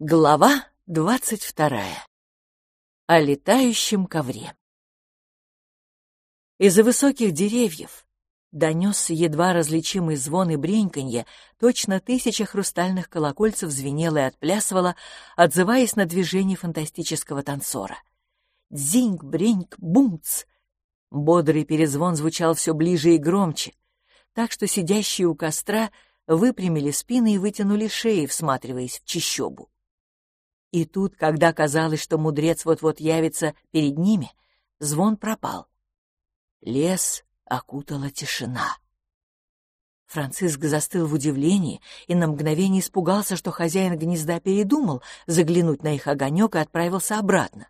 Глава двадцать вторая. О летающем ковре. Из-за высоких деревьев донесся едва различимый звон и бреньканье, точно тысяча хрустальных колокольцев звенела и отплясывала, отзываясь на движение фантастического танцора. Дзинг, бреньк, бумц! Бодрый перезвон звучал все ближе и громче, так что сидящие у костра выпрямили спины и вытянули шеи, всматриваясь в чищобу. И тут, когда казалось, что мудрец вот-вот явится перед ними, звон пропал. Лес окутала тишина. Франциск застыл в удивлении и на мгновение испугался, что хозяин гнезда передумал заглянуть на их огонек и отправился обратно.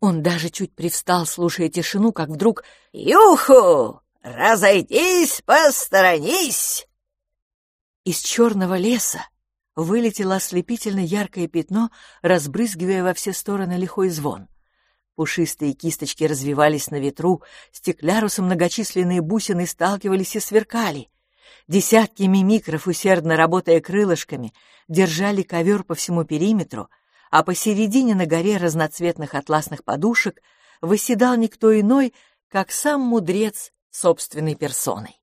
Он даже чуть привстал, слушая тишину, как вдруг «Юху! Разойдись, посторонись!» Из черного леса вылетело ослепительно яркое пятно, разбрызгивая во все стороны лихой звон. Пушистые кисточки развивались на ветру, стеклярусом многочисленные бусины сталкивались и сверкали. Десятки мимикров, усердно работая крылышками, держали ковер по всему периметру, а посередине на горе разноцветных атласных подушек выседал никто иной, как сам мудрец собственной персоной.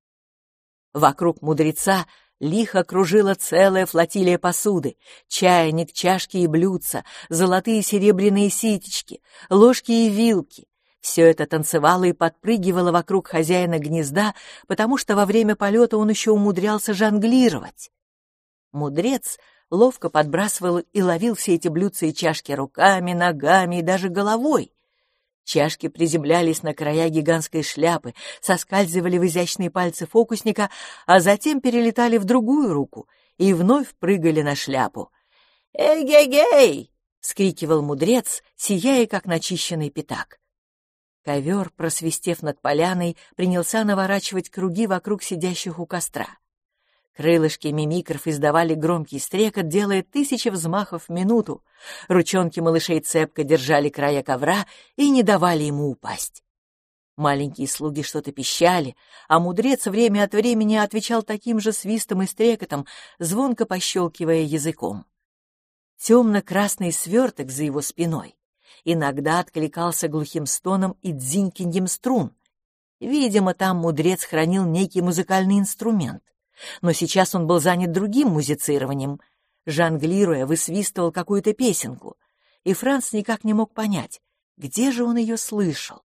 Вокруг мудреца Лихо кружила целая флотилия посуды, чайник, чашки и блюдца, золотые и серебряные ситечки, ложки и вилки. Все это танцевало и подпрыгивало вокруг хозяина гнезда, потому что во время полета он еще умудрялся жонглировать. Мудрец ловко подбрасывал и ловил все эти блюдца и чашки руками, ногами и даже головой. Чашки приземлялись на края гигантской шляпы, соскальзывали в изящные пальцы фокусника, а затем перелетали в другую руку и вновь прыгали на шляпу. «Эй-гей-гей!» — скрикивал мудрец, сияя, как начищенный пятак. Ковер, просвистев над поляной, принялся наворачивать круги вокруг сидящих у костра. Крылышки мимикров издавали громкий стрекот, делая тысячи взмахов в минуту. Ручонки малышей цепко держали края ковра и не давали ему упасть. Маленькие слуги что-то пищали, а мудрец время от времени отвечал таким же свистом и стрекотом, звонко пощелкивая языком. Темно-красный сверток за его спиной иногда откликался глухим стоном и дзинькиньем струн. Видимо, там мудрец хранил некий музыкальный инструмент. Но сейчас он был занят другим музицированием. Жонглируя, высвистывал какую-то песенку, и Франц никак не мог понять, где же он ее слышал.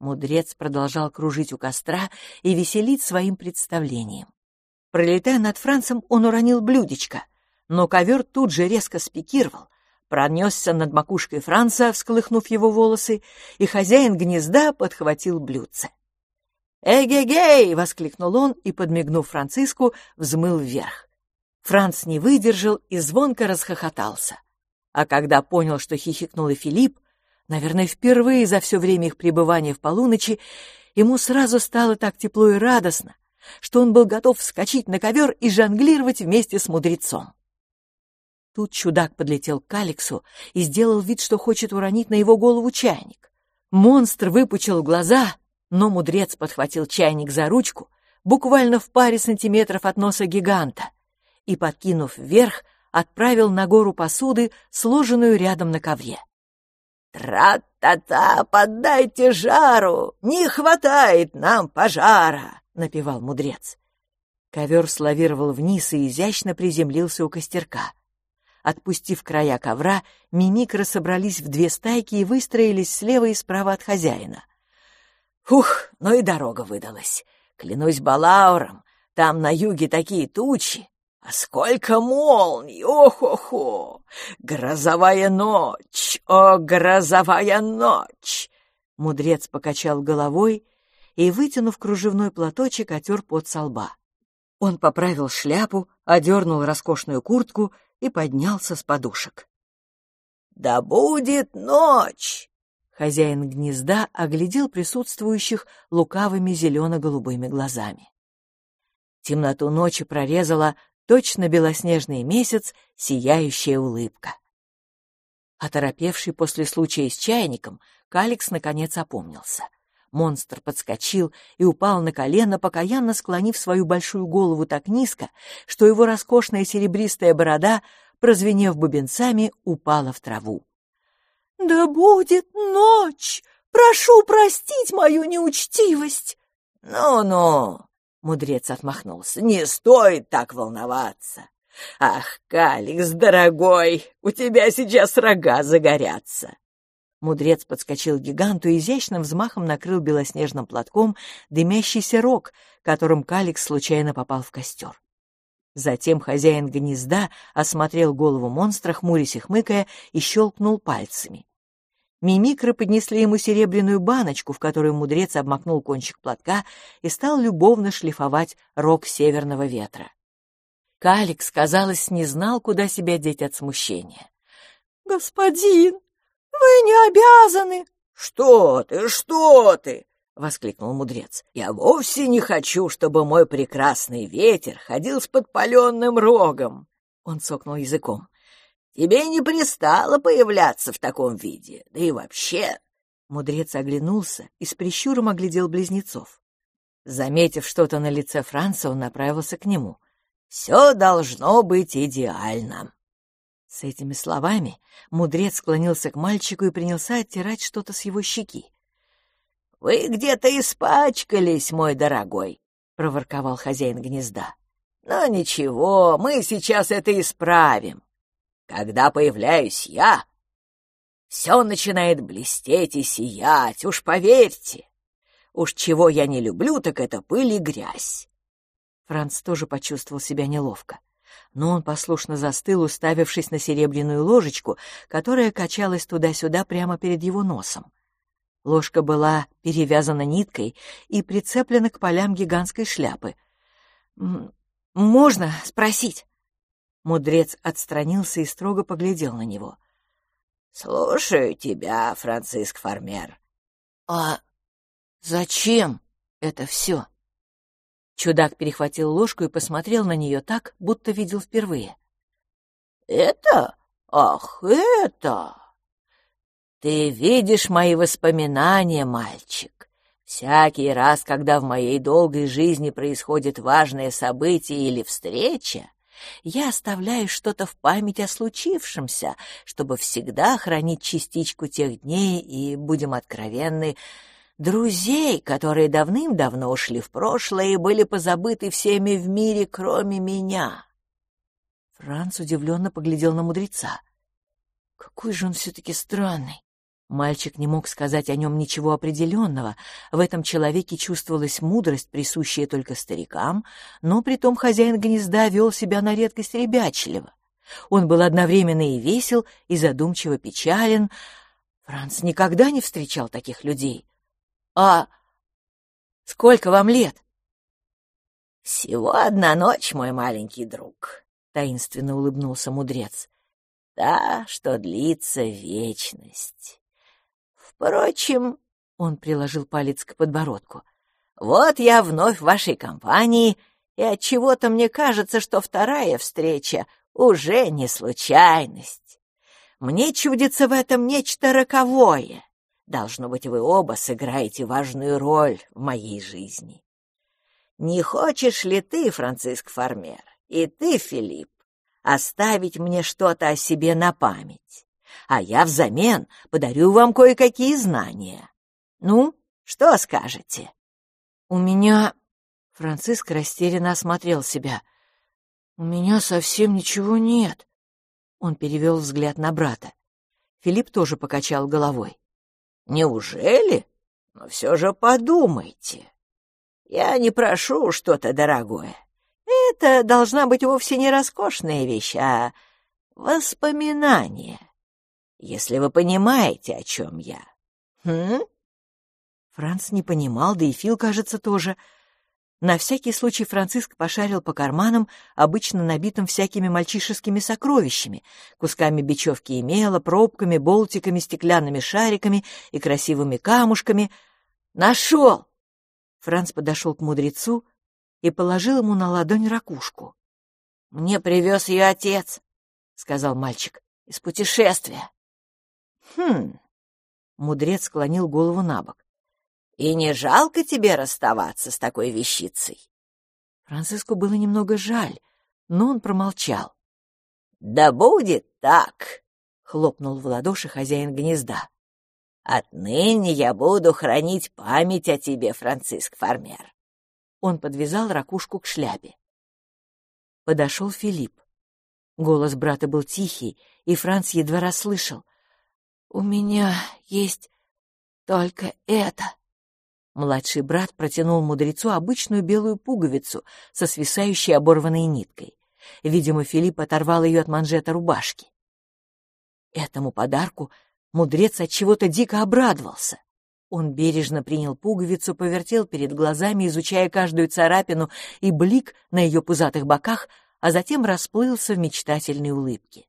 Мудрец продолжал кружить у костра и веселить своим представлением. Пролетая над Францем, он уронил блюдечко, но ковер тут же резко спикировал, пронесся над макушкой Франца, всколыхнув его волосы, и хозяин гнезда подхватил блюдце. «Эгегей!» — воскликнул он и, подмигнув Франциску, взмыл вверх. Франц не выдержал и звонко расхохотался. А когда понял, что хихикнул и Филипп, наверное, впервые за все время их пребывания в полуночи, ему сразу стало так тепло и радостно, что он был готов вскочить на ковер и жонглировать вместе с мудрецом. Тут чудак подлетел к Алексу и сделал вид, что хочет уронить на его голову чайник. Монстр выпучил глаза но мудрец подхватил чайник за ручку, буквально в паре сантиметров от носа гиганта, и, подкинув вверх, отправил на гору посуды, сложенную рядом на ковре. «Тра-та-та, поддайте жару! Не хватает нам пожара!» — напевал мудрец. Ковер славировал вниз и изящно приземлился у костерка. Отпустив края ковра, мимикры собрались в две стайки и выстроились слева и справа от хозяина — Ух, ну и дорога выдалась. Клянусь Балауром, там на юге такие тучи. А сколько молний! Ох-охо! Грозовая ночь! О, грозовая ночь! Мудрец покачал головой и, вытянув кружевной платочек, отер пот со лба. Он поправил шляпу, одернул роскошную куртку и поднялся с подушек. «Да будет ночь! Хозяин гнезда оглядел присутствующих лукавыми зелено-голубыми глазами. Темноту ночи прорезала точно белоснежный месяц сияющая улыбка. Оторопевший после случая с чайником, Каликс наконец опомнился. Монстр подскочил и упал на колено, покаянно склонив свою большую голову так низко, что его роскошная серебристая борода прозвенев бубенцами, упала в траву. «Да будет ночь! Прошу простить мою неучтивость!» «Ну-ну!» — мудрец отмахнулся. «Не стоит так волноваться! Ах, Каликс, дорогой, у тебя сейчас рога загорятся!» Мудрец подскочил к гиганту и изящным взмахом накрыл белоснежным платком дымящийся рог, которым Каликс случайно попал в костер. Затем хозяин гнезда осмотрел голову монстра, хмурясь и хмыкая, и щелкнул пальцами. Мимикры поднесли ему серебряную баночку, в которую мудрец обмакнул кончик платка и стал любовно шлифовать рог северного ветра. Каликс, казалось, не знал, куда себя деть от смущения. «Господин, «Вы не обязаны!» «Что ты, что ты!» — воскликнул мудрец. «Я вовсе не хочу, чтобы мой прекрасный ветер ходил с подпаленным рогом!» Он цокнул языком. «Тебе не пристало появляться в таком виде, да и вообще...» Мудрец оглянулся и с прищуром оглядел близнецов. Заметив что-то на лице Франца, он направился к нему. «Все должно быть идеально!» С этими словами мудрец склонился к мальчику и принялся оттирать что-то с его щеки. — Вы где-то испачкались, мой дорогой, — проворковал хозяин гнезда. — Но ничего, мы сейчас это исправим. Когда появляюсь я, все начинает блестеть и сиять, уж поверьте. Уж чего я не люблю, так это пыль и грязь. Франц тоже почувствовал себя неловко но он послушно застыл, уставившись на серебряную ложечку, которая качалась туда-сюда прямо перед его носом. Ложка была перевязана ниткой и прицеплена к полям гигантской шляпы. «Можно спросить?» Мудрец отстранился и строго поглядел на него. «Слушаю тебя, Франциск Фармер». «А зачем это все?» Чудак перехватил ложку и посмотрел на нее так, будто видел впервые. «Это? Ах, это!» «Ты видишь мои воспоминания, мальчик. Всякий раз, когда в моей долгой жизни происходит важное событие или встреча, я оставляю что-то в память о случившемся, чтобы всегда хранить частичку тех дней и, будем откровенны, друзей, которые давным-давно ушли в прошлое и были позабыты всеми в мире, кроме меня. Франц удивленно поглядел на мудреца. Какой же он все-таки странный. Мальчик не мог сказать о нем ничего определенного. В этом человеке чувствовалась мудрость, присущая только старикам, но притом хозяин гнезда вел себя на редкость ребячливо. Он был одновременно и весел, и задумчиво печален. Франц никогда не встречал таких людей. «А сколько вам лет?» «Всего одна ночь, мой маленький друг», — таинственно улыбнулся мудрец. «Та, что длится вечность. Впрочем...» — он приложил палец к подбородку. «Вот я вновь в вашей компании, и от чего то мне кажется, что вторая встреча уже не случайность. Мне чудится в этом нечто роковое. Должно быть, вы оба сыграете важную роль в моей жизни. Не хочешь ли ты, Франциск Фармер, и ты, Филипп, оставить мне что-то о себе на память? А я взамен подарю вам кое-какие знания. Ну, что скажете? У меня... Франциск растерянно осмотрел себя. У меня совсем ничего нет. Он перевел взгляд на брата. Филипп тоже покачал головой. Неужели? Но все же подумайте. Я не прошу что-то дорогое. Это должна быть вовсе не роскошная вещь, а воспоминание. Если вы понимаете, о чем я. Хм? Франц не понимал, да и Фил, кажется, тоже. На всякий случай Франциск пошарил по карманам, обычно набитым всякими мальчишескими сокровищами, кусками бечевки и мела, пробками, болтиками, стеклянными шариками и красивыми камушками. «Нашел!» Франц подошел к мудрецу и положил ему на ладонь ракушку. «Мне привез ее отец», — сказал мальчик, — «из путешествия». «Хм...» — мудрец склонил голову на бок. И не жалко тебе расставаться с такой вещицей? Франциску было немного жаль, но он промолчал. Да будет так, хлопнул в ладоши хозяин гнезда. Отныне я буду хранить память о тебе, Франциск Фармер. Он подвязал ракушку к шляпе. Подошел Филипп. Голос брата был тихий, и Франц едва расслышал. «У меня есть только это». Младший брат протянул мудрецу обычную белую пуговицу со свисающей оборванной ниткой. Видимо, Филипп оторвал ее от манжета рубашки. Этому подарку мудрец от чего-то дико обрадовался. Он бережно принял пуговицу, повертел перед глазами, изучая каждую царапину и блик на ее пузатых боках, а затем расплылся в мечтательной улыбке.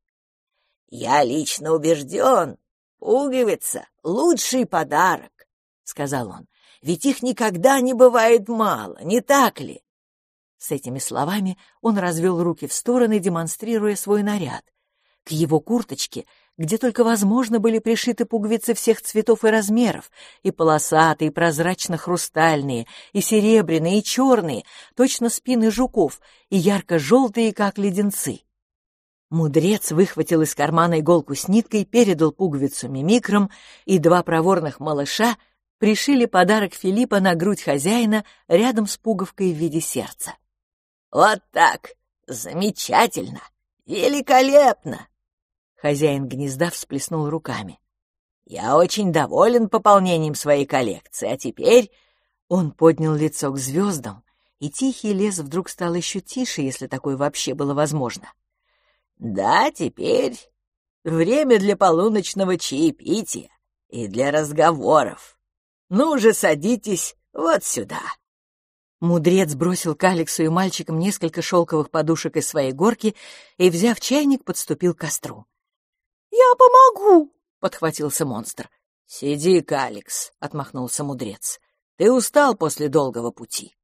«Я лично убежден, пуговица — лучший подарок», — сказал он, — «ведь их никогда не бывает мало, не так ли?» С этими словами он развел руки в стороны, демонстрируя свой наряд. К его курточке, где только возможно, были пришиты пуговицы всех цветов и размеров, и полосатые, и прозрачно-хрустальные, и серебряные, и черные, точно спины жуков, и ярко-желтые, как леденцы. Мудрец выхватил из кармана иголку с ниткой, передал пуговицу мимикрам, и два проворных малыша пришили подарок Филиппа на грудь хозяина рядом с пуговкой в виде сердца. «Вот так! Замечательно! Великолепно!» Хозяин гнезда всплеснул руками. «Я очень доволен пополнением своей коллекции, а теперь...» Он поднял лицо к звездам, и тихий лес вдруг стал еще тише, если такое вообще было возможно. «Да, теперь время для полуночного чаепития и для разговоров. Ну же, садитесь вот сюда». Мудрец бросил к Алексу и мальчикам несколько шелковых подушек из своей горки и, взяв чайник, подступил к костру. «Я помогу!» — подхватился монстр. «Сиди, Алекс!» — отмахнулся мудрец. «Ты устал после долгого пути».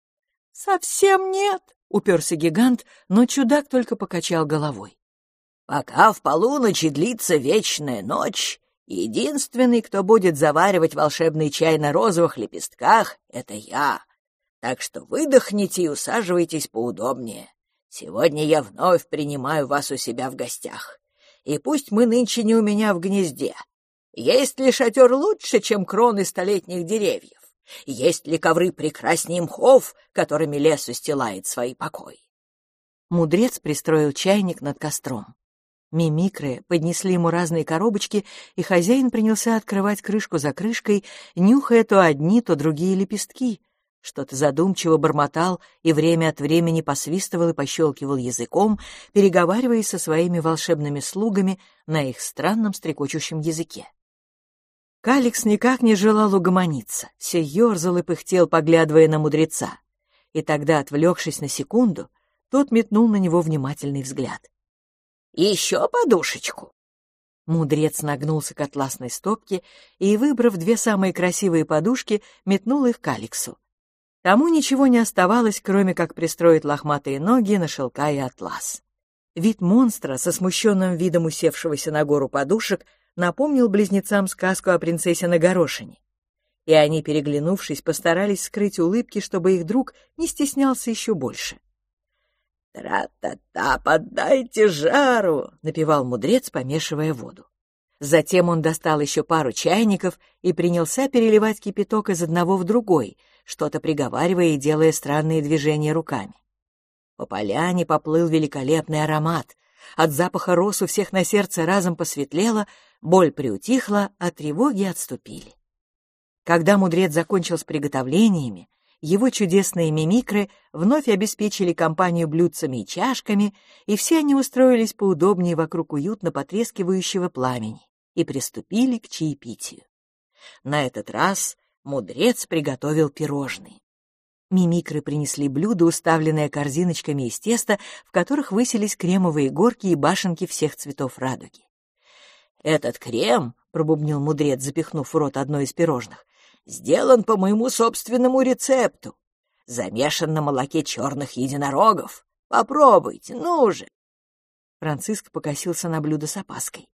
«Совсем нет!» — уперся гигант, но чудак только покачал головой. «Пока в полуночи длится вечная ночь, единственный, кто будет заваривать волшебный чай на розовых лепестках, — это я. Так что выдохните и усаживайтесь поудобнее. Сегодня я вновь принимаю вас у себя в гостях. И пусть мы нынче не у меня в гнезде. Есть ли шатер лучше, чем кроны столетних деревьев? Есть ли ковры прекраснее мхов, которыми лес устилает свои покои? Мудрец пристроил чайник над костром. Мимикры поднесли ему разные коробочки, и хозяин принялся открывать крышку за крышкой, нюхая то одни, то другие лепестки — что-то задумчиво бормотал и время от времени посвистывал и пощелкивал языком, переговариваясь со своими волшебными слугами на их странном стрекочущем языке. Каликс никак не желал угомониться, все ерзал и пыхтел, поглядывая на мудреца. И тогда, отвлекшись на секунду, тот метнул на него внимательный взгляд. «Еще подушечку!» Мудрец нагнулся к атласной стопке и, выбрав две самые красивые подушки, метнул их к Алексу. Тому ничего не оставалось, кроме как пристроить лохматые ноги на шелка и атлас. Вид монстра со смущенным видом усевшегося на гору подушек напомнил близнецам сказку о принцессе на горошине. И они, переглянувшись, постарались скрыть улыбки, чтобы их друг не стеснялся еще больше. «Тра-та-та, поддайте жару!» — напевал мудрец, помешивая воду. Затем он достал еще пару чайников и принялся переливать кипяток из одного в другой — что-то приговаривая и делая странные движения руками. По поляне поплыл великолепный аромат. От запаха роз у всех на сердце разом посветлело, боль приутихла, а тревоги отступили. Когда мудрец закончил с приготовлениями, его чудесные мимикры вновь обеспечили компанию блюдцами и чашками, и все они устроились поудобнее вокруг уютно потрескивающего пламени и приступили к чаепитию. На этот раз мудрец приготовил пирожные. Мимикры принесли блюдо, уставленное корзиночками из теста, в которых высились кремовые горки и башенки всех цветов радуги. «Этот крем», — пробубнил мудрец, запихнув в рот одно из пирожных, — «сделан по моему собственному рецепту. Замешан на молоке черных единорогов. Попробуйте, ну же!» Франциск покосился на блюдо с опаской.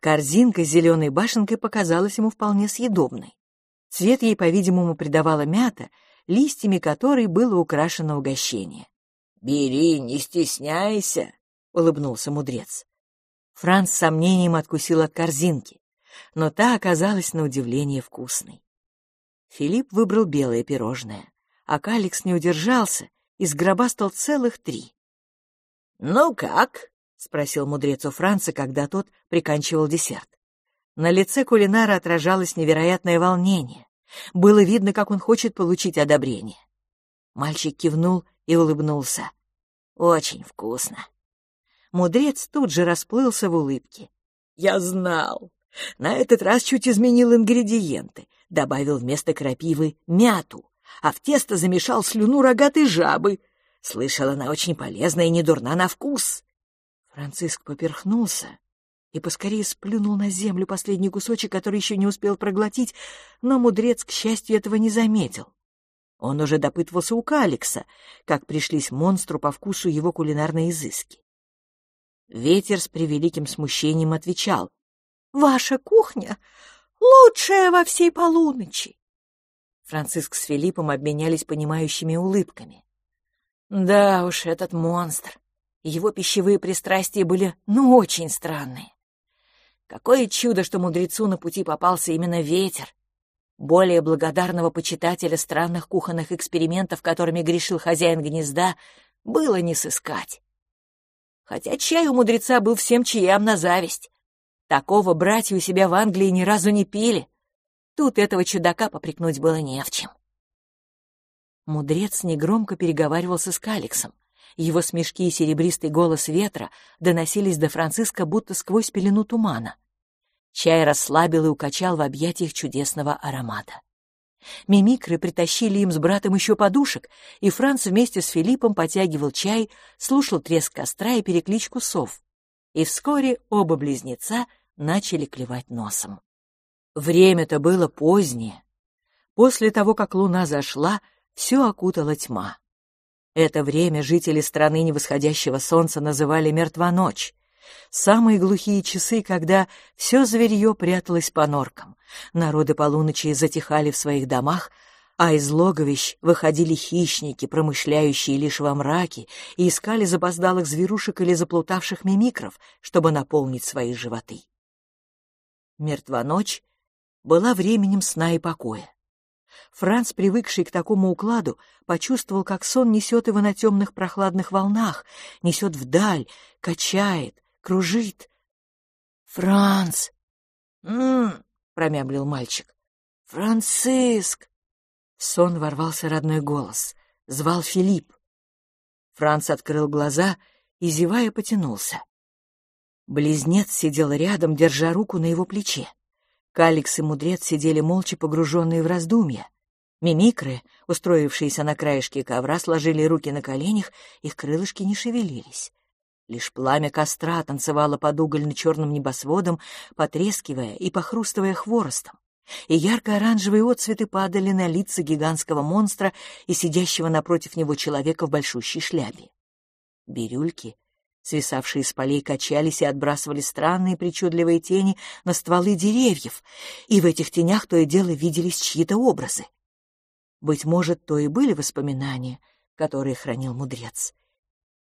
Корзинка с зеленой башенкой показалась ему вполне съедобной. Цвет ей, по-видимому, придавала мята, листьями которой было украшено угощение. «Бери, не стесняйся», — улыбнулся мудрец. Франц с сомнением откусил от корзинки, но та оказалась на удивление вкусной. Филипп выбрал белое пирожное, а Каликс не удержался и сгробастал целых три. «Ну как?» — спросил мудрец у Франца, когда тот приканчивал десерт. На лице кулинара отражалось невероятное волнение. Было видно, как он хочет получить одобрение. Мальчик кивнул и улыбнулся. «Очень вкусно». Мудрец тут же расплылся в улыбке. «Я знал. На этот раз чуть изменил ингредиенты. Добавил вместо крапивы мяту, а в тесто замешал слюну рогатой жабы. Слышал, она очень полезна и не дурна на вкус». Франциск поперхнулся и поскорее сплюнул на землю последний кусочек, который еще не успел проглотить, но мудрец, к счастью, этого не заметил. Он уже допытывался у Каликса, как пришлись монстру по вкусу его кулинарные изыски. Ветер с превеликим смущением отвечал. «Ваша кухня лучшая во всей полуночи!» Франциск с Филиппом обменялись понимающими улыбками. Да уж, этот монстр. Его пищевые пристрастия были, ну, очень странные. Какое чудо, что мудрецу на пути попался именно ветер. Более благодарного почитателя странных кухонных экспериментов, которыми грешил хозяин гнезда, было не сыскать. Хотя чай у мудреца был всем чаям на зависть. Такого братья у себя в Англии ни разу не пили. Тут этого чудака попрекнуть было не в чем. Мудрец негромко переговаривался с Каликсом. Его смешки и серебристый голос ветра доносились до Франциска будто сквозь пелену тумана. Чай расслабил и укачал в объятиях чудесного аромата. Мимикры притащили им с братом еще подушек, и Франц вместе с Филиппом потягивал чай, слушал треск костра и перекличку сов. И вскоре оба близнеца начали клевать носом. Время-то было позднее. После того, как луна зашла, все окутала тьма. Это время жители страны невосходящего солнца называли «мертвоночь». Самые глухие часы, когда все зверье пряталось по норкам. Народы полуночи затихали в своих домах, а из логовищ выходили хищники, промышляющие лишь во мраке, и искали запоздалых зверушек или заплутавших мимикров, чтобы наполнить свои животы. Мертвоночь была временем сна и покоя. Франц, привыкший к такому укладу, почувствовал, как сон несет его на темных прохладных волнах, несет вдаль, качает, кружит. «Франц!» «М-м-м!» промямлил мальчик. «Франциск!» В сон ворвался родной голос. Звал Филипп. Франц открыл глаза и, зевая, потянулся. Близнец сидел рядом, держа руку на его плече. Каликс и мудрец сидели молча погруженные в раздумья. Мимикры, устроившиеся на краешке ковра, сложили руки на коленях, их крылышки не шевелились. Лишь пламя костра танцевало под угольно-черным небосводом, потрескивая и похрустывая хворостом, и ярко-оранжевые отцветы падали на лица гигантского монстра и сидящего напротив него человека в большущей шляпе. Бирюльки Свисавшие с полей качались и отбрасывали странные причудливые тени на стволы деревьев, и в этих тенях то и дело виделись чьи-то образы. Быть может, то и были воспоминания, которые хранил мудрец.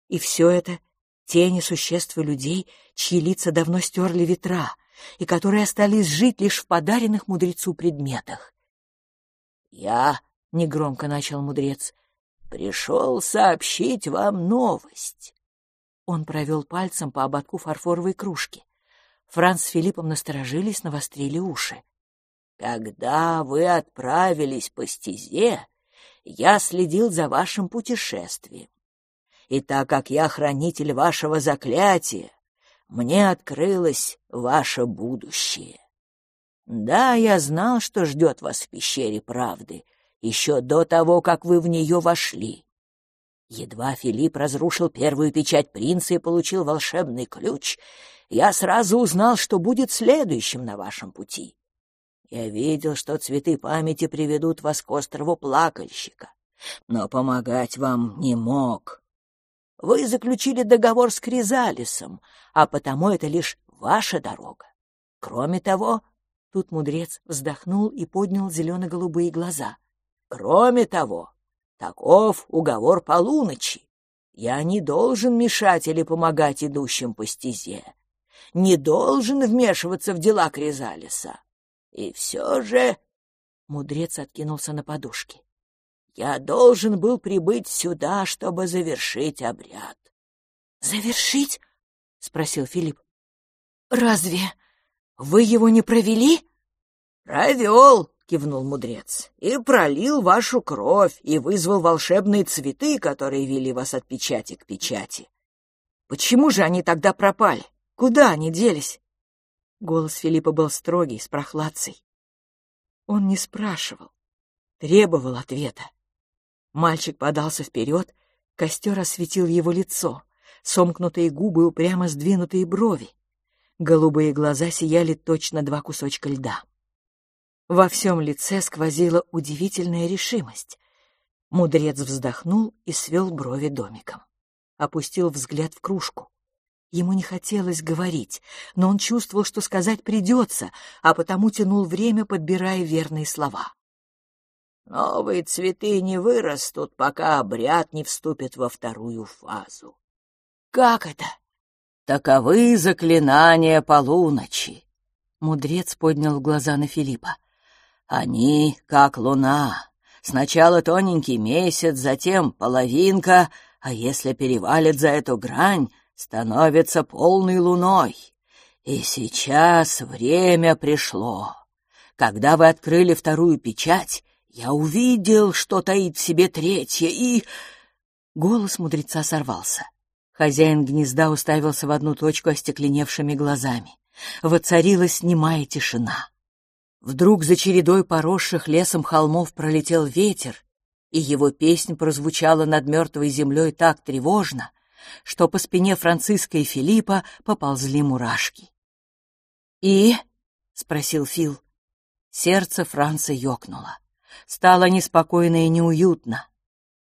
И все это — тени существ и людей, чьи лица давно стерли ветра, и которые остались жить лишь в подаренных мудрецу предметах. «Я», — негромко начал мудрец, — «пришел сообщить вам новость». Он провел пальцем по ободку фарфоровой кружки. Франц с Филиппом насторожились, навострили уши. «Когда вы отправились по стезе, я следил за вашим путешествием. И так как я хранитель вашего заклятия, мне открылось ваше будущее. Да, я знал, что ждет вас в пещере правды, еще до того, как вы в нее вошли. Едва Филипп разрушил первую печать принца и получил волшебный ключ, я сразу узнал, что будет следующим на вашем пути. Я видел, что цветы памяти приведут вас к острову Плакальщика, но помогать вам не мог. Вы заключили договор с Кризалисом, а потому это лишь ваша дорога. Кроме того, тут мудрец вздохнул и поднял зелено-голубые глаза. Кроме того, Таков уговор полуночи. Я не должен мешать или помогать идущим по стезе. не должен вмешиваться в дела Кризалиса. И все же...» Мудрец откинулся на подушке. «Я должен был прибыть сюда, чтобы завершить обряд». «Завершить?» — спросил Филипп. «Разве вы его не провели?» «Провел», — кивнул мудрец, — «и пролил вашу кровь, и вызвал волшебные цветы, которые вели вас от печати к печати». «Почему же они тогда пропали? Куда они делись?» Голос Филиппа был строгий, с прохладцей. Он не спрашивал, требовал ответа. Мальчик подался вперед, костер осветил его лицо, сомкнутые губы, упрямо сдвинутые брови. Голубые глаза сияли точно два кусочка льда. Во всем лице сквозила удивительная решимость. Мудрец вздохнул и свел брови домиком. Опустил взгляд в кружку. Ему не хотелось говорить, но он чувствовал, что сказать придется, а потому тянул время, подбирая верные слова. «Новые цветы не вырастут, пока обряд не вступит во вторую фазу». «Как это?» «Таковы заклинания полуночи!» Мудрец поднял глаза на Филиппа. «Они как луна. Сначала тоненький месяц, затем половинка, а если перевалит за эту грань, становится полной луной. И сейчас время пришло. Когда вы открыли вторую печать, я увидел, что таит в себе третья, и...» Голос мудреца сорвался. Хозяин гнезда уставился в одну точку остекленевшими глазами. Воцарилась немая тишина. Вдруг за чередой поросших лесом холмов пролетел ветер, и его песнь прозвучала над мертвой землей так тревожно, что по спине Франциска и Филиппа поползли мурашки. «И?» — спросил Фил. Сердце Франца ёкнуло. Стало неспокойно и неуютно.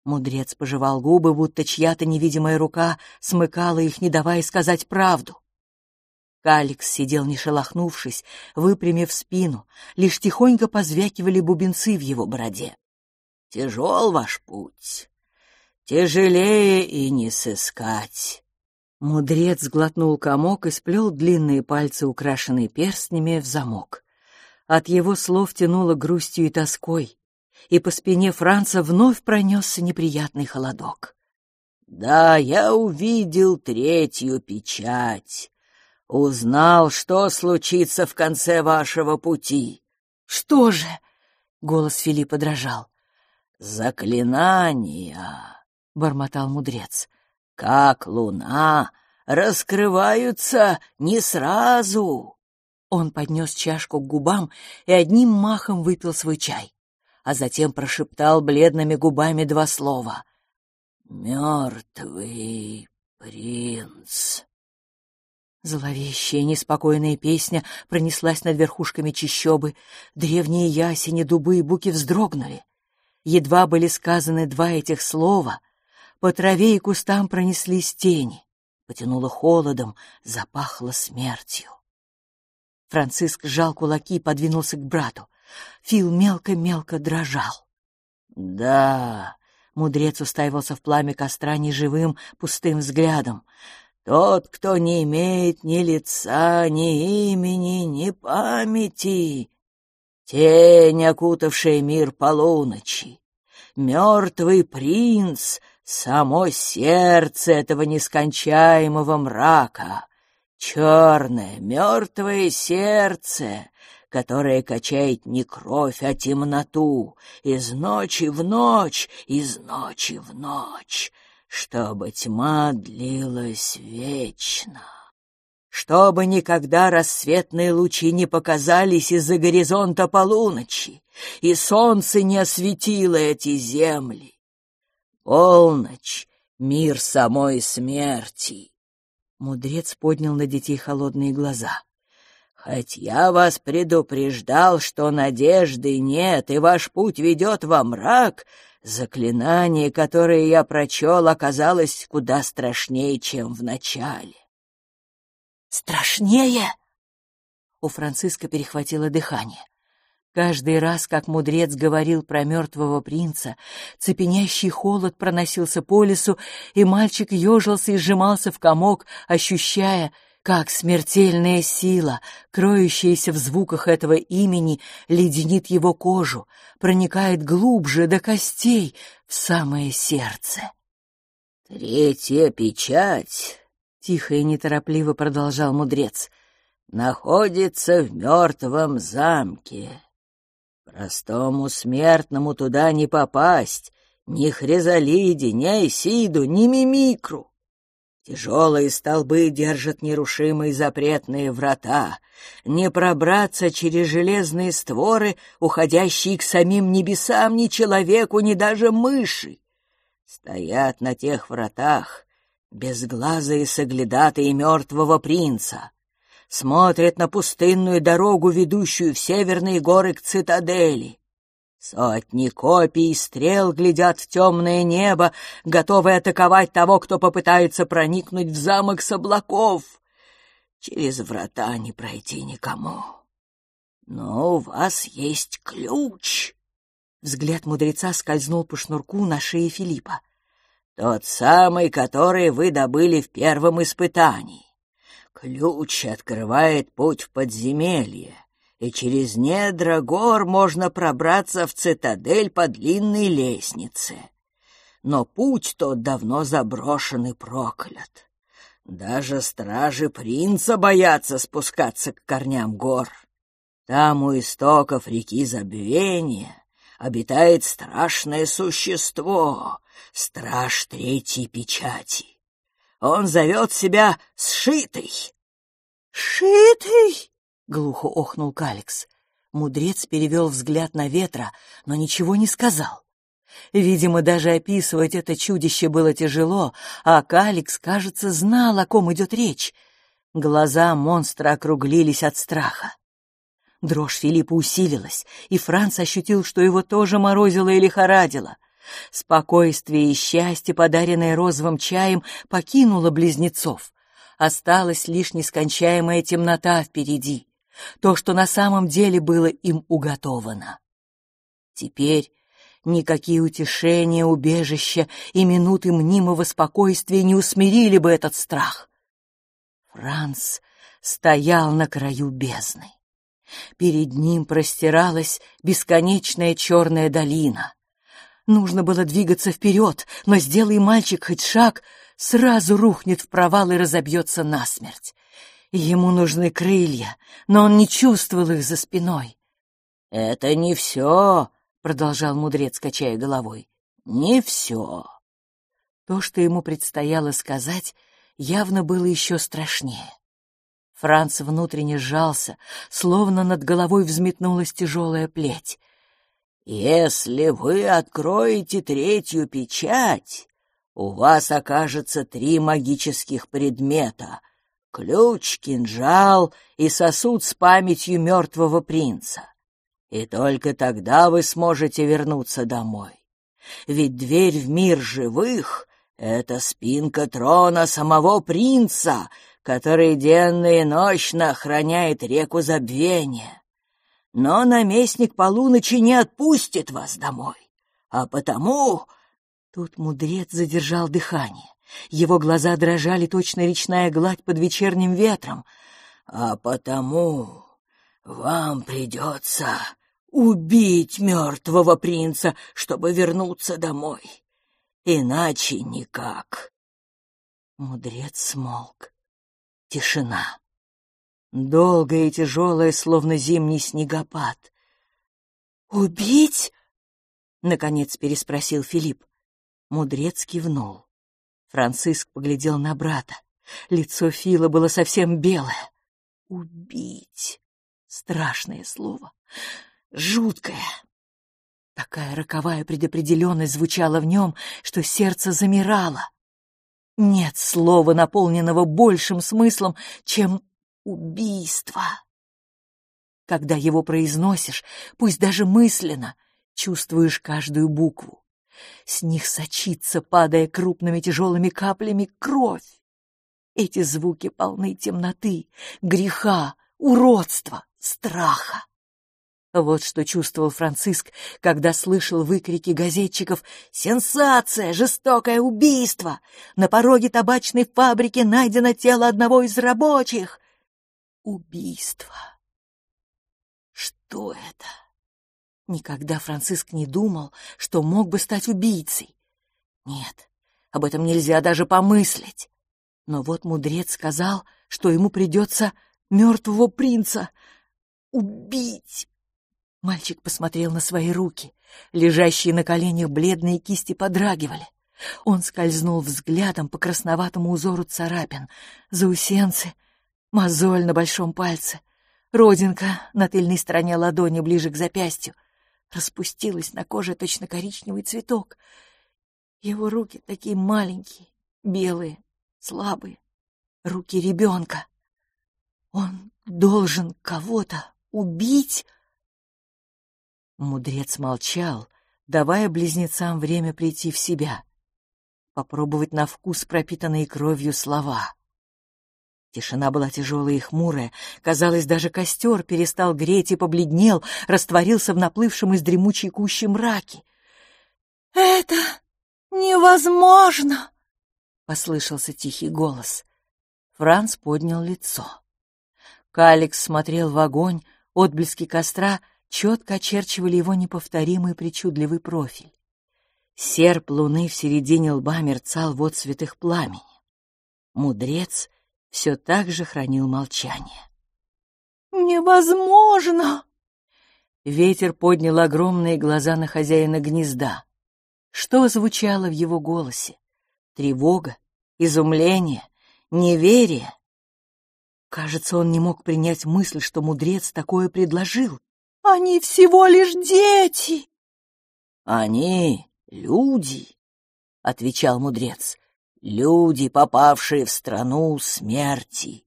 Мудрец пожевал губы, будто чья-то невидимая рука смыкала их, не давая сказать правду. Каликс сидел не шелохнувшись, выпрямив спину, лишь тихонько позвякивали бубенцы в его бороде. «Тяжел ваш путь, тяжелее и не сыскать». Мудрец сглотнул комок и сплел длинные пальцы, украшенные перстнями, в замок. От его слов тянуло грустью и тоской и по спине Франца вновь пронесся неприятный холодок. «Да, я увидел третью печать. Узнал, что случится в конце вашего пути». «Что же?» — голос Филиппа дрожал. «Заклинания», — бормотал мудрец, — «как луна, раскрываются не сразу». Он поднес чашку к губам и одним махом выпил свой чай а затем прошептал бледными губами два слова. «Мертвый принц». Зловещая, неспокойная песня пронеслась над верхушками чищобы. Древние ясени, дубы и буки вздрогнули. Едва были сказаны два этих слова, по траве и кустам пронеслись тени. Потянуло холодом, запахло смертью. Франциск сжал кулаки и подвинулся к брату. Фил мелко-мелко дрожал. «Да», — мудрец уставился в пламя костра неживым, пустым взглядом, «тот, кто не имеет ни лица, ни имени, ни памяти, тень, окутавшая мир полуночи, мертвый принц, само сердце этого нескончаемого мрака». Черное, мертвое сердце, которая качает не кровь, а темноту, из ночи в ночь, из ночи в ночь, чтобы тьма длилась вечно. Чтобы никогда рассветные лучи не показались из-за горизонта полуночи, и солнце не осветило эти земли. Полночь — мир самой смерти. Мудрец поднял на детей холодные глаза. Хоть я вас предупреждал, что надежды нет, и ваш путь ведет во мрак, заклинание, которое я прочел, оказалось куда страшнее, чем в начале. «Страшнее?» У Франциска перехватило дыхание. Каждый раз, как мудрец говорил про мертвого принца, цепенящий холод проносился по лесу, и мальчик ежился и сжимался в комок, ощущая, как смертельная сила, кроющаяся в звуках этого имени, леденит его кожу, проникает глубже до костей, в самое сердце. «Третья печать», — тихо и неторопливо продолжал мудрец, — «находится в мертвом замке. Простому смертному туда не попасть, ни Хризалиде, ни Айсиду, ни Мимикру. Тяжелые столбы держат нерушимые запретные врата. Не пробраться через железные створы, уходящие к самим небесам, ни человеку, ни даже мыши. Стоят на тех вратах безглазые соглядатые мертвого принца. Смотрят на пустынную дорогу, ведущую в северные горы к цитадели. Сотни копий и стрел глядят в темное небо, готовые атаковать того, кто попытается проникнуть в замок с облаков. Через врата не пройти никому. Но у вас есть ключ. Взгляд мудреца скользнул по шнурку на шее Филиппа. Тот самый, который вы добыли в первом испытании. Ключ открывает путь в подземелье и через недра гор можно пробраться в цитадель по длинной лестнице. Но путь тот давно заброшен и проклят. Даже стражи принца боятся спускаться к корням гор. Там у истоков реки Забвения обитает страшное существо, страж третьей печати. Он зовет себя Сшитый. «Шитый?» — глухо охнул Каликс. Мудрец перевел взгляд на ветра, но ничего не сказал. Видимо, даже описывать это чудище было тяжело, а Каликс, кажется, знал, о ком идет речь. Глаза монстра округлились от страха. Дрожь Филиппа усилилась, и Франц ощутил, что его тоже морозило и лихорадило. Спокойствие и счастье, подаренное розовым чаем, покинуло близнецов. Осталась лишь нескончаемая темнота впереди то, что на самом деле было им уготовано. Теперь никакие утешения, убежища и минуты мнимого спокойствия не усмирили бы этот страх. Франц стоял на краю бездны. Перед ним простиралась бесконечная черная долина. Нужно было двигаться вперед, но сделай мальчик хоть шаг, сразу рухнет в провал и разобьется насмерть. Ему нужны крылья, но он не чувствовал их за спиной. «Это не все», — продолжал мудрец, качая головой. «Не все». То, что ему предстояло сказать, явно было еще страшнее. Франц внутренне сжался, словно над головой взметнулась тяжелая плеть. «Если вы откроете третью печать, у вас окажется три магических предмета — ключ, кинжал и сосуд с памятью мертвого принца. И только тогда вы сможете вернуться домой. Ведь дверь в мир живых — это спинка трона самого принца, который денно и ночно охраняет реку забвения. Но наместник полуночи не отпустит вас домой, а потому... Тут мудрец задержал дыхание. Его глаза дрожали точно речная гладь под вечерним ветром. «А потому вам придется убить мертвого принца, чтобы вернуться домой. Иначе никак». Мудрец смолк. Тишина. Долгая и тяжелая, словно зимний снегопад. «Убить?» — наконец переспросил Филипп. Мудрец кивнул. Франциск поглядел на брата. Лицо Фила было совсем белое. Убить. Страшное слово. Жуткое. Такая роковая предопределенность звучала в нем, что сердце замирало. Нет слова, наполненного большим смыслом, чем убийство. Когда его произносишь, пусть даже мысленно, чувствуешь каждую букву. С них сочится, падая крупными тяжелыми каплями, кровь. Эти звуки полны темноты, греха, уродства, страха. Вот что чувствовал Франциск, когда слышал выкрики газетчиков «Сенсация! Жестокое убийство! На пороге табачной фабрики найдено тело одного из рабочих!» Убийство. Что это? Никогда Франциск не думал, что мог бы стать убийцей. Нет, об этом нельзя даже помыслить. Но вот мудрец сказал, что ему придется мертвого принца убить. Мальчик посмотрел на свои руки. Лежащие на коленях бледные кисти подрагивали. Он скользнул взглядом по красноватому узору царапин, заусенцы, мозоль на большом пальце, родинка на тыльной стороне ладони ближе к запястью. Распустилась на коже точно коричневый цветок. Его руки такие маленькие, белые, слабые, руки ребенка. Он должен кого-то убить? Мудрец молчал, давая близнецам время прийти в себя, попробовать на вкус пропитанные кровью слова. Тишина была тяжелая и хмурая. Казалось, даже костер перестал греть и побледнел, растворился в наплывшем из дремучей кущи мраке. «Это невозможно!» — послышался тихий голос. Франц поднял лицо. Каликс смотрел в огонь, отблески костра — четко очерчивали его неповторимый причудливый профиль. Серп луны в середине лба мерцал в отцветах пламени. Мудрец все так же хранил молчание. «Невозможно!» Ветер поднял огромные глаза на хозяина гнезда. Что звучало в его голосе? Тревога, изумление, неверие. Кажется, он не мог принять мысль, что мудрец такое предложил. Они всего лишь дети. Они люди, отвечал мудрец. Люди, попавшие в страну смерти.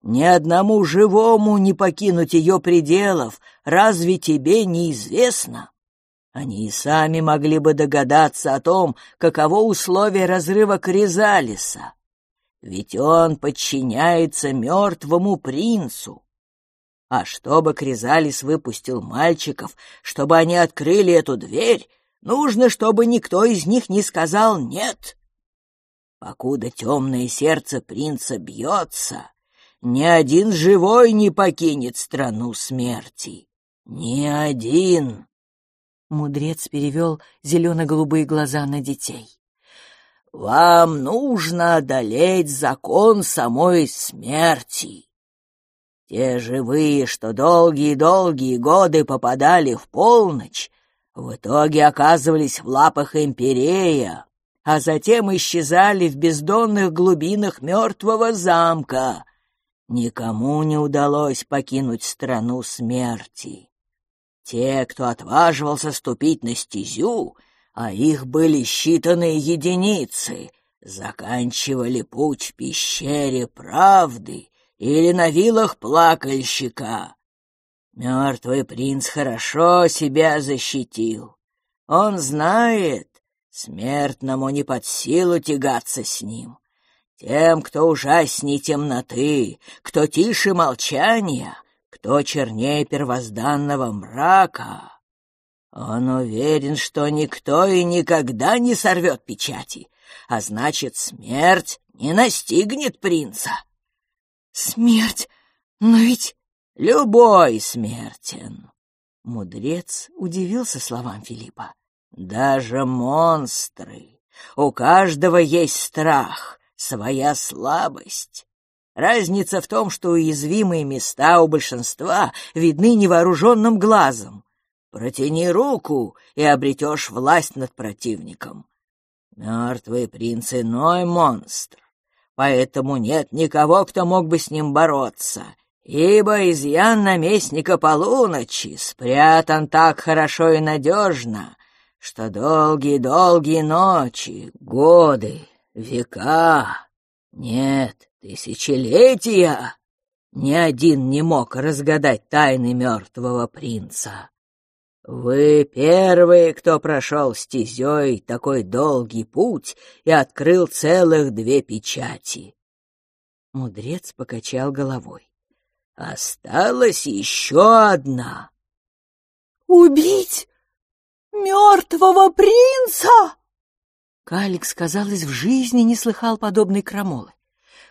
Ни одному живому не покинуть ее пределов, разве тебе неизвестно? Они и сами могли бы догадаться о том, каково условие разрыва Кризалиса. Ведь он подчиняется мертвому принцу. А чтобы Кризалис выпустил мальчиков, чтобы они открыли эту дверь, нужно, чтобы никто из них не сказал «нет». Покуда темное сердце принца бьется, ни один живой не покинет страну смерти. Ни один. Мудрец перевел зелено-голубые глаза на детей. «Вам нужно одолеть закон самой смерти. Те живые, что долгие-долгие годы попадали в полночь, в итоге оказывались в лапах империя, а затем исчезали в бездонных глубинах мертвого замка. Никому не удалось покинуть страну смерти. Те, кто отваживался ступить на стезю, а их были считанные единицы, заканчивали путь в пещере правды или на вилах плакальщика. Мертвый принц хорошо себя защитил. Он знает, смертному не под силу тягаться с ним. Тем, кто ужасней темноты, кто тише молчания, кто чернее первозданного мрака. Он уверен, что никто и никогда не сорвет печати, а значит, смерть не настигнет принца. Смерть? Но ведь... Любой смертен. Мудрец удивился словам Филиппа. Даже монстры. У каждого есть страх, своя слабость. Разница в том, что уязвимые места у большинства видны невооруженным глазом. Протяни руку и обретешь власть над противником. Мертвый принц иной монстр поэтому нет никого, кто мог бы с ним бороться, ибо изъян наместника полуночи спрятан так хорошо и надежно, что долгие-долгие ночи, годы, века, нет, тысячелетия ни один не мог разгадать тайны мертвого принца. Вы первые, кто прошел стезей такой долгий путь и открыл целых две печати. Мудрец покачал головой. Осталась еще одна. Убить мертвого принца!» Каликс, казалось, в жизни не слыхал подобной крамолы.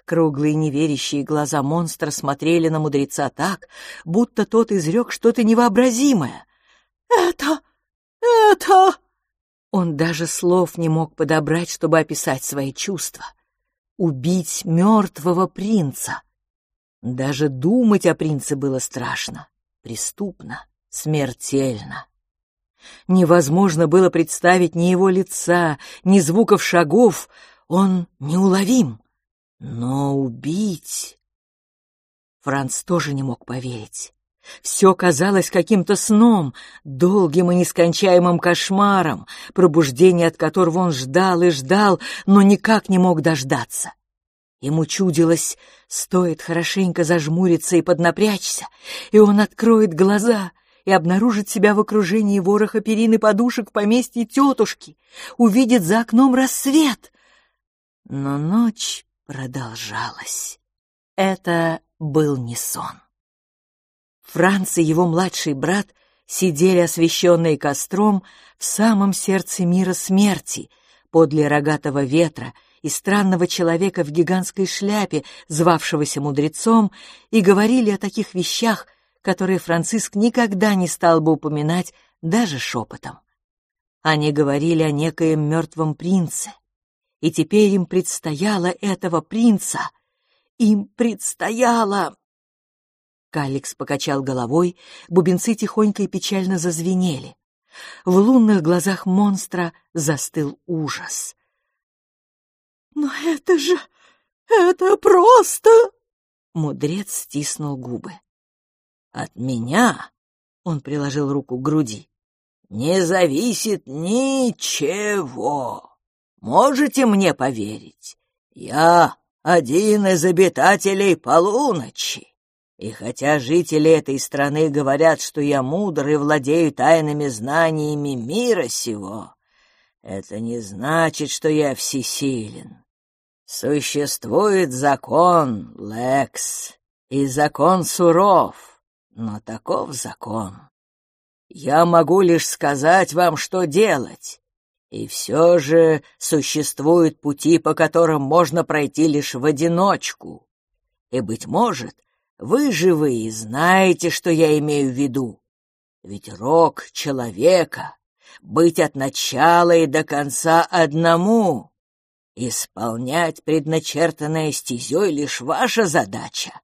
Круглые неверящие глаза монстра смотрели на мудреца так, будто тот изрек что-то невообразимое. «Это... это...» Он даже слов не мог подобрать, чтобы описать свои чувства. Убить мертвого принца. Даже думать о принце было страшно, преступно, смертельно. Невозможно было представить ни его лица, ни звуков шагов. Он неуловим. Но убить... Франц тоже не мог поверить. Все казалось каким-то сном, долгим и нескончаемым кошмаром, пробуждение от которого он ждал и ждал, но никак не мог дождаться. Ему чудилось, стоит хорошенько зажмуриться и поднапрячься, и он откроет глаза и обнаружит себя в окружении вороха перин и подушек в поместье тетушки, увидит за окном рассвет. Но ночь продолжалась. Это был не сон. Франц и его младший брат сидели освещенные костром в самом сердце мира смерти, подле рогатого ветра и странного человека в гигантской шляпе, звавшегося мудрецом, и говорили о таких вещах, которые Франциск никогда не стал бы упоминать даже шепотом. Они говорили о некоем мертвом принце — и теперь им предстояло этого принца. Им предстояло... Каликс покачал головой, бубенцы тихонько и печально зазвенели. В лунных глазах монстра застыл ужас. «Но это же... это просто...» Мудрец стиснул губы. «От меня...» — он приложил руку к груди. «Не зависит ничего. Можете мне поверить? Я один из обитателей полуночи. И хотя жители этой страны говорят, что я мудр и владею тайными знаниями мира сего, это не значит, что я всесилен. Существует закон, Лекс, и закон суров, но таков закон. Я могу лишь сказать вам, что делать, и все же существуют пути, по которым можно пройти лишь в одиночку. И, быть может, вы живы и знаете, что я имею в виду. Ведь рок человека — быть от начала и до конца одному. Исполнять предначертанное стезей лишь ваша задача.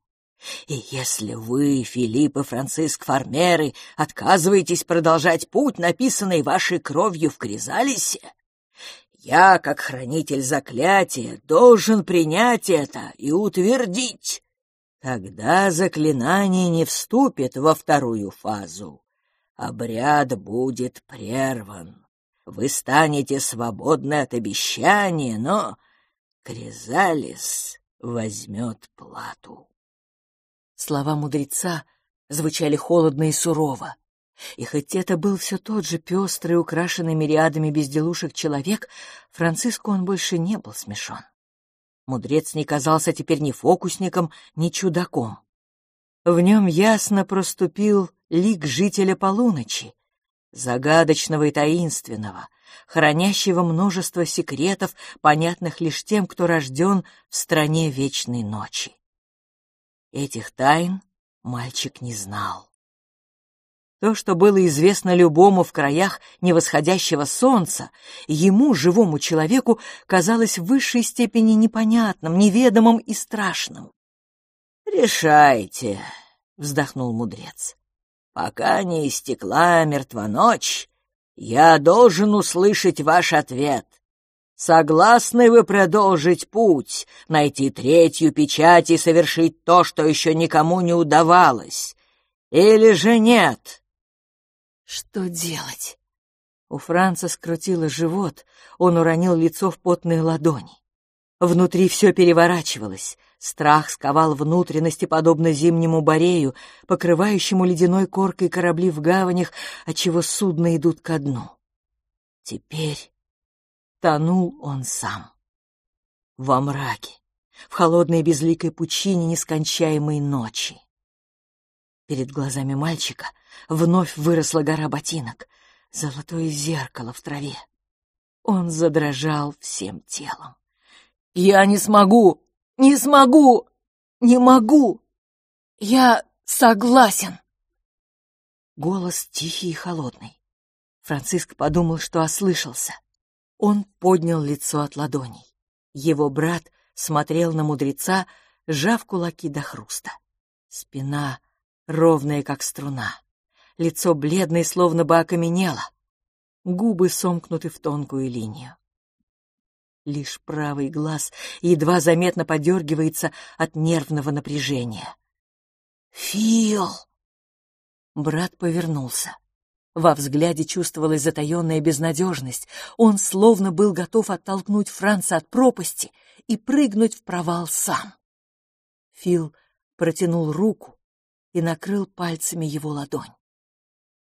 И если вы, Филипп и Франциск Фармеры, отказываетесь продолжать путь, написанный вашей кровью в Кризалисе, я, как хранитель заклятия, должен принять это и утвердить. Тогда заклинание не вступит во вторую фазу. Обряд будет прерван. Вы станете свободны от обещания, но Кризалис возьмет плату. Слова мудреца звучали холодно и сурово. И хоть это был все тот же пестрый, украшенный мириадами безделушек человек, Франциску он больше не был смешон. Мудрец не казался теперь ни фокусником, ни чудаком. В нем ясно проступил лик жителя полуночи, загадочного и таинственного, хранящего множество секретов, понятных лишь тем, кто рожден в стране вечной ночи. Этих тайн мальчик не знал. То, что было известно любому в краях невосходящего солнца, ему, живому человеку, казалось в высшей степени непонятным, неведомым и страшным. «Решайте», — вздохнул мудрец. «Пока не истекла мертва ночь, я должен услышать ваш ответ. Согласны вы продолжить путь, найти третью печать и совершить то, что еще никому не удавалось? Или же нет? Что делать? У Франца скрутило живот, он уронил лицо в потные ладони. Внутри все переворачивалось, страх сковал внутренности, подобно зимнему борею, покрывающему ледяной коркой корабли в гаванях, отчего судно идут ко дну. Теперь тонул он сам. Во мраке, в холодной безликой пучине нескончаемой ночи. Перед глазами мальчика вновь выросла гора ботинок, золотое зеркало в траве. Он задрожал всем телом. «Я не смогу! Не смогу! Не могу! Я согласен!» Голос тихий и холодный. Франциск подумал, что ослышался. Он поднял лицо от ладоней. Его брат смотрел на мудреца, сжав кулаки до хруста. Спина ровная, как струна. Лицо бледное, словно бы окаменело. Губы сомкнуты в тонкую линию. Лишь правый глаз едва заметно подергивается от нервного напряжения. «Фил!» Брат повернулся. Во взгляде чувствовалась затаенная безнадежность. Он словно был готов оттолкнуть Франца от пропасти и прыгнуть в провал сам. Фил протянул руку и накрыл пальцами его ладонь.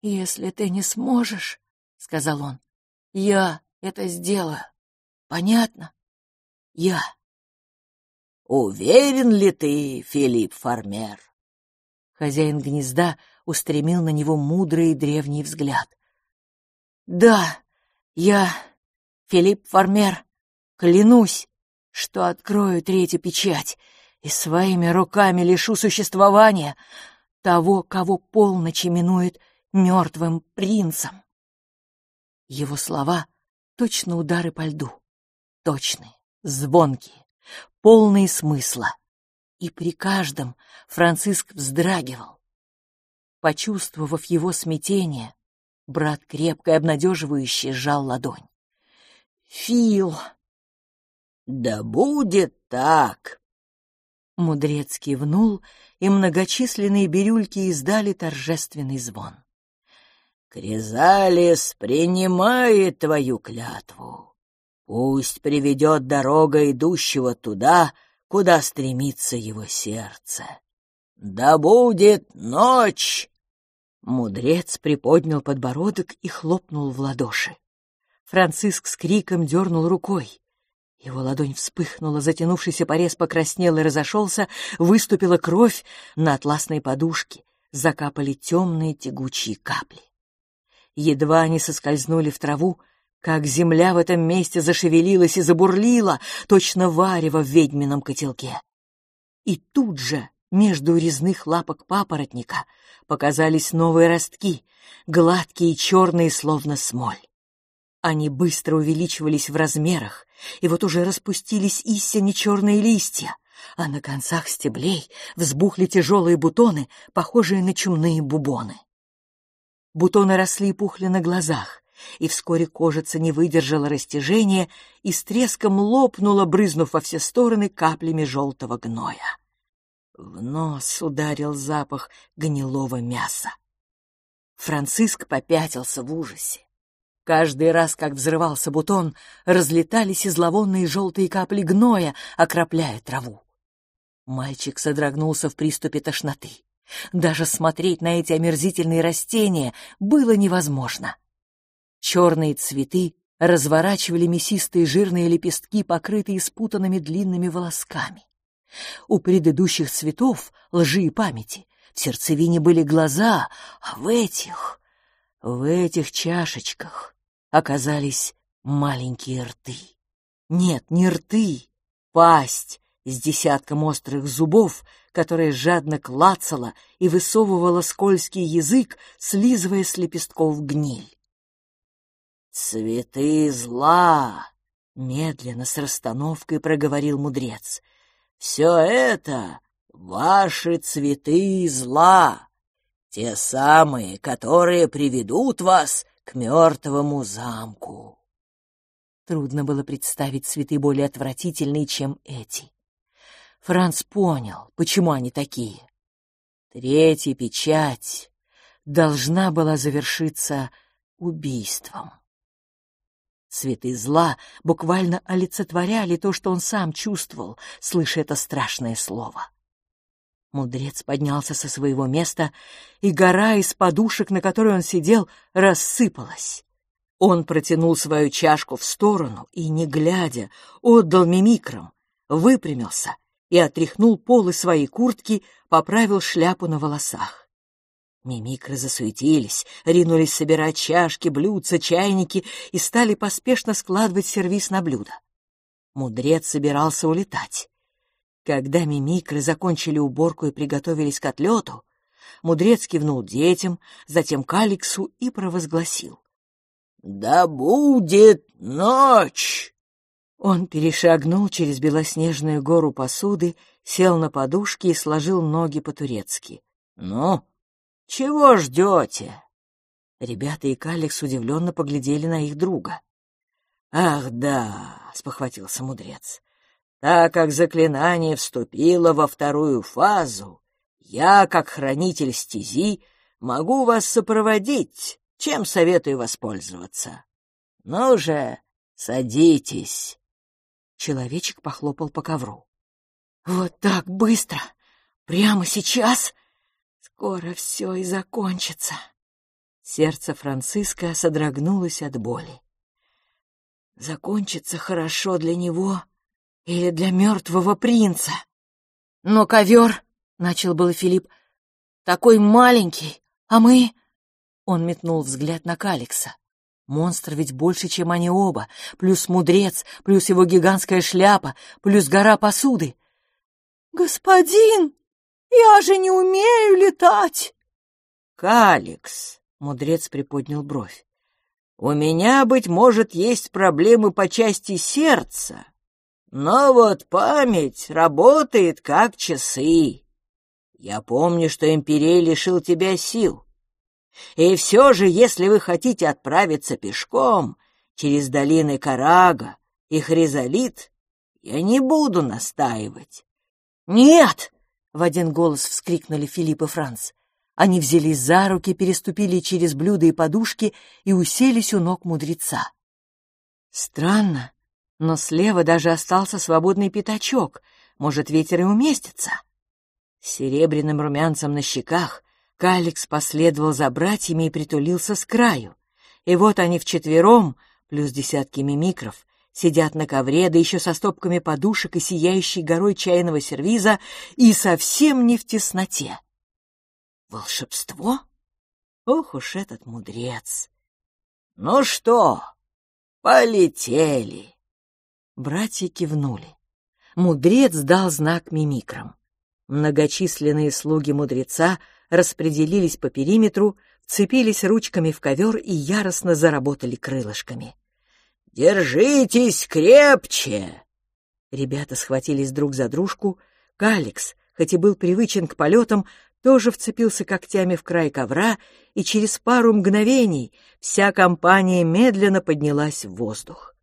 «Если ты не сможешь, — сказал он, — я это сделаю. Понятно? Я». «Уверен ли ты, Филипп Фармер?» Хозяин гнезда устремил на него мудрый древний взгляд. «Да, я, Филипп Фармер, клянусь, что открою третью печать и своими руками лишу существования того, кого полночь именует мертвым принцем». Его слова — точно удары по льду, точные, звонкие, полные смысла. И при каждом Франциск вздрагивал, Почувствовав его смятение, брат крепко и обнадеживающе сжал ладонь. «Фил!» «Да будет так!» Мудрец кивнул, и многочисленные бирюльки издали торжественный звон. «Кризалис принимает твою клятву. Пусть приведет дорога идущего туда, куда стремится его сердце. Да будет ночь, Мудрец приподнял подбородок и хлопнул в ладоши. Франциск с криком дернул рукой. Его ладонь вспыхнула, затянувшийся порез покраснел и разошелся, выступила кровь, на атласной подушке закапали темные тягучие капли. Едва они соскользнули в траву, как земля в этом месте зашевелилась и забурлила, точно варево в ведьмином котелке. И тут же между резных лапок папоротника показались новые ростки, гладкие и черные, словно смоль. Они быстро увеличивались в размерах, и вот уже распустились истинно черные листья, а на концах стеблей взбухли тяжелые бутоны, похожие на чумные бубоны. Бутоны росли и пухли на глазах, и вскоре кожица не выдержала растяжения и с треском лопнула, брызнув во все стороны каплями желтого гноя. В нос ударил запах гнилого мяса. Франциск попятился в ужасе. Каждый раз, как взрывался бутон, разлетались и зловонные желтые капли гноя, окропляя траву. Мальчик содрогнулся в приступе тошноты. Даже смотреть на эти омерзительные растения было невозможно. Черные цветы разворачивали мясистые жирные лепестки, покрытые спутанными длинными волосками. У предыдущих цветов лжи и памяти в сердцевине были глаза, а в этих, в этих чашечках оказались маленькие рты. Нет, не рты, пасть с десятком острых зубов, которая жадно клацала и высовывала скользкий язык, слизывая с лепестков гниль. «Цветы зла!» — медленно с расстановкой проговорил мудрец. Все это — ваши цветы зла, те самые, которые приведут вас к мертвому замку. Трудно было представить цветы более отвратительные, чем эти. Франц понял, почему они такие. Третья печать должна была завершиться убийством. Цветы зла буквально олицетворяли то, что он сам чувствовал, слыша это страшное слово. Мудрец поднялся со своего места, и гора из подушек, на которой он сидел, рассыпалась. Он протянул свою чашку в сторону и, не глядя, отдал мимикрам, выпрямился и отряхнул полы своей куртки, поправил шляпу на волосах. Мимикры засуетились, ринулись собирать чашки, блюдца, чайники и стали поспешно складывать сервиз на блюдо. Мудрец собирался улетать. Когда мимикры закончили уборку и приготовились к отлету, мудрец кивнул детям, затем к Алексу и провозгласил. «Да будет ночь!» Он перешагнул через белоснежную гору посуды, сел на подушки и сложил ноги по-турецки. «Ну, чего ждете?» Ребята и Каликс удивленно поглядели на их друга. «Ах, да!» — спохватился мудрец. «Так как заклинание вступило во вторую фазу, я, как хранитель стези, могу вас сопроводить, чем советую воспользоваться. Ну же, садитесь!» Человечек похлопал по ковру. «Вот так быстро! Прямо сейчас! Скоро все и закончится!» Сердце Франциска содрогнулось от боли. «Закончится хорошо для него или для мертвого принца?» «Но ковер!» — начал был Филипп. «Такой маленький, а мы...» Он метнул взгляд на Каликса. Монстр ведь больше, чем они оба, плюс мудрец, плюс его гигантская шляпа, плюс гора посуды. «Господин, я же не умею летать!» «Каликс!» — мудрец приподнял бровь. «У меня, быть может, есть проблемы по части сердца, но вот память работает как часы. Я помню, что Имперей лишил тебя сил. И все же, если вы хотите отправиться пешком через долины Карага и Хризолит, я не буду настаивать. «Нет!» — в один голос вскрикнули Филипп и Франц. Они взялись за руки, переступили через блюда и подушки и уселись у ног мудреца. Странно, но слева даже остался свободный пятачок. Может, ветер и уместится? С серебряным румянцем на щеках Каликс последовал за братьями и притулился с краю. И вот они вчетвером, плюс десятки мимикров, сидят на ковре, да еще со стопками подушек и сияющей горой чайного сервиза, и совсем не в тесноте. Волшебство? Ох уж этот мудрец! Ну что, полетели! Братья кивнули. Мудрец дал знак мимикрам. Многочисленные слуги мудреца распределились по периметру, вцепились ручками в ковер и яростно заработали крылышками. «Держитесь крепче!» Ребята схватились друг за дружку. Каликс, хоть и был привычен к полетам, тоже вцепился когтями в край ковра, и через пару мгновений вся компания медленно поднялась в воздух.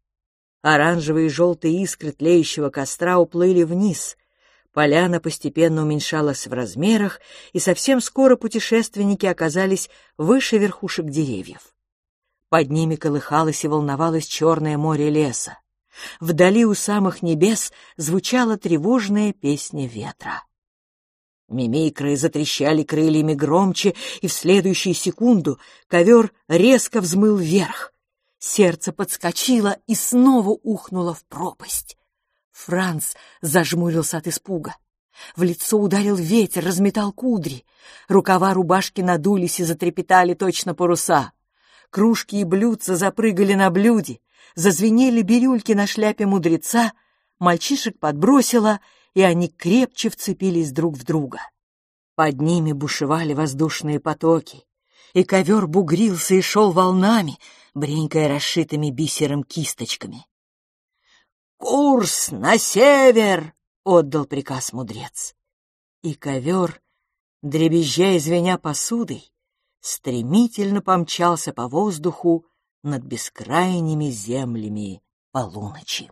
Оранжевые и желтые искры тлеющего костра уплыли вниз, Поляна постепенно уменьшалась в размерах, и совсем скоро путешественники оказались выше верхушек деревьев. Под ними колыхалось и волновалось черное море леса. Вдали у самых небес звучала тревожная песня ветра. Мимикры затрещали крыльями громче, и в следующую секунду ковер резко взмыл вверх. Сердце подскочило и снова ухнуло в пропасть. Франц зажмурился от испуга. В лицо ударил ветер, разметал кудри. Рукава рубашки надулись и затрепетали точно паруса. Кружки и блюдца запрыгали на блюде, зазвенели бирюльки на шляпе мудреца, мальчишек подбросило, и они крепче вцепились друг в друга. Под ними бушевали воздушные потоки, и ковер бугрился и шел волнами, бренькая расшитыми бисером кисточками. «Курс на север!» — отдал приказ мудрец. И ковер, дребезжа и звеня посудой, стремительно помчался по воздуху над бескрайними землями полуночи.